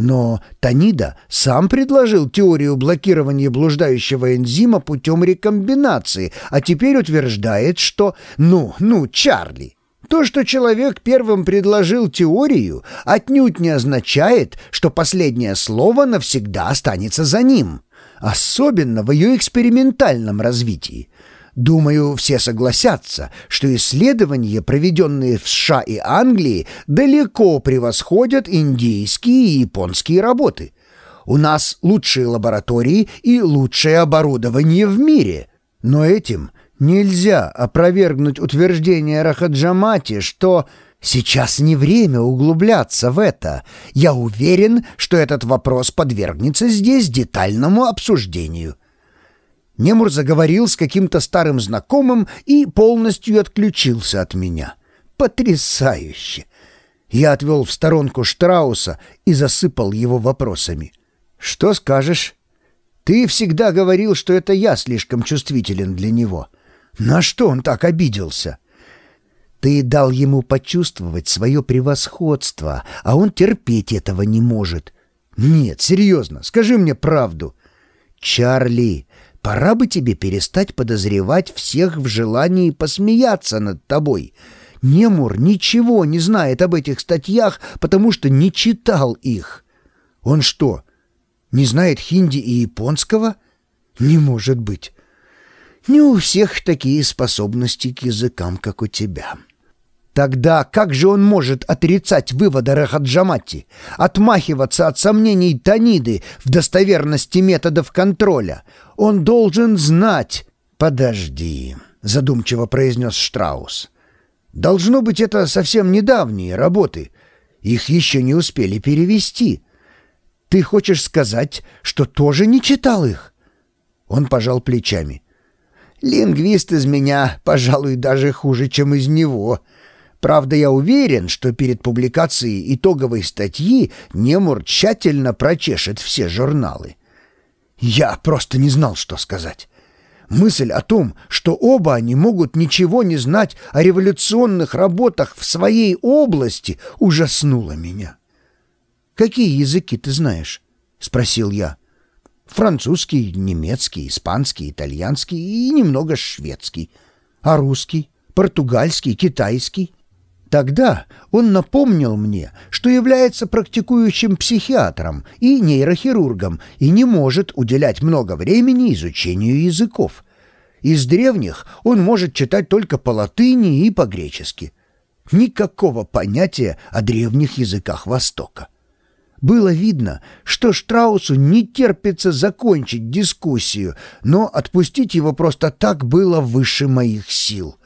Но Танида сам предложил теорию блокирования блуждающего энзима путем рекомбинации, а теперь утверждает, что «ну, ну, Чарли». То, что человек первым предложил теорию, отнюдь не означает, что последнее слово навсегда останется за ним, особенно в ее экспериментальном развитии. Думаю, все согласятся, что исследования, проведенные в США и Англии, далеко превосходят индийские и японские работы. У нас лучшие лаборатории и лучшее оборудование в мире. Но этим нельзя опровергнуть утверждение Рахаджамати, что сейчас не время углубляться в это. Я уверен, что этот вопрос подвергнется здесь детальному обсуждению. Немур заговорил с каким-то старым знакомым и полностью отключился от меня. Потрясающе! Я отвел в сторонку Штрауса и засыпал его вопросами. «Что скажешь?» «Ты всегда говорил, что это я слишком чувствителен для него. На что он так обиделся?» «Ты дал ему почувствовать свое превосходство, а он терпеть этого не может». «Нет, серьезно, скажи мне правду». «Чарли, Пора бы тебе перестать подозревать всех в желании посмеяться над тобой. Немур ничего не знает об этих статьях, потому что не читал их. Он что, не знает хинди и японского? Не может быть. Не у всех такие способности к языкам, как у тебя». Тогда как же он может отрицать выводы Рахаджамати, отмахиваться от сомнений Таниды в достоверности методов контроля? Он должен знать... «Подожди», — задумчиво произнес Штраус. «Должно быть, это совсем недавние работы. Их еще не успели перевести. Ты хочешь сказать, что тоже не читал их?» Он пожал плечами. «Лингвист из меня, пожалуй, даже хуже, чем из него». Правда, я уверен, что перед публикацией итоговой статьи Немур тщательно прочешет все журналы. Я просто не знал, что сказать. Мысль о том, что оба они могут ничего не знать о революционных работах в своей области, ужаснула меня. «Какие языки ты знаешь?» — спросил я. «Французский, немецкий, испанский, итальянский и немного шведский. А русский, португальский, китайский?» Тогда он напомнил мне, что является практикующим психиатром и нейрохирургом и не может уделять много времени изучению языков. Из древних он может читать только по латыни и по-гречески. Никакого понятия о древних языках Востока. Было видно, что Штраусу не терпится закончить дискуссию, но отпустить его просто так было выше моих сил.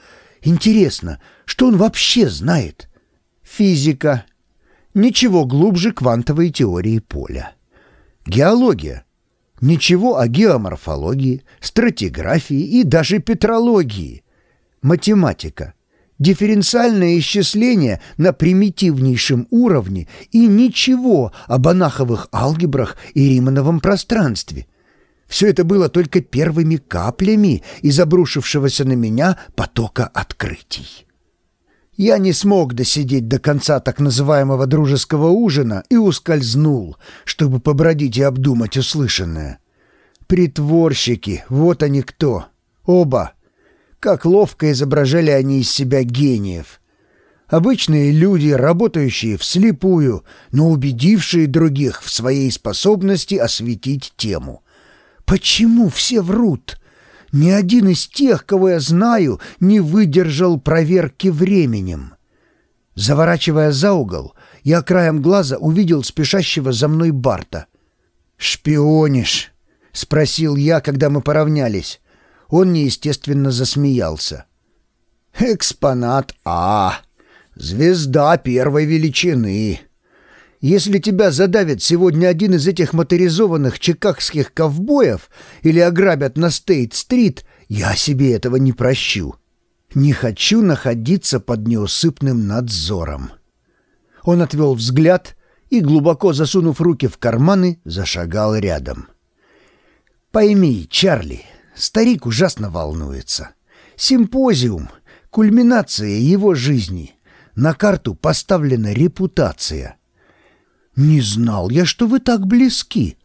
Интересно, что он вообще знает? Физика. Ничего глубже квантовой теории поля. Геология. Ничего о геоморфологии, стратиграфии и даже петрологии. Математика. Дифференциальное исчисление на примитивнейшем уровне и ничего об анаховых алгебрах и римановом пространстве – все это было только первыми каплями из обрушившегося на меня потока открытий. Я не смог досидеть до конца так называемого дружеского ужина и ускользнул, чтобы побродить и обдумать услышанное. Притворщики, вот они кто. Оба. Как ловко изображали они из себя гениев. Обычные люди, работающие вслепую, но убедившие других в своей способности осветить тему. Почему все врут? Ни один из тех, кого я знаю, не выдержал проверки временем. Заворачивая за угол, я краем глаза увидел спешащего за мной Барта. «Шпионишь?» — спросил я, когда мы поравнялись. Он неестественно засмеялся. «Экспонат А. Звезда первой величины. Если тебя задавит сегодня один из этих моторизованных чикагских ковбоев или ограбят на Стейт-стрит, я себе этого не прощу. Не хочу находиться под неусыпным надзором». Он отвел взгляд и, глубоко засунув руки в карманы, зашагал рядом. «Пойми, Чарли, старик ужасно волнуется. Симпозиум — кульминация его жизни. На карту поставлена репутация». «Не знал я, что вы так близки».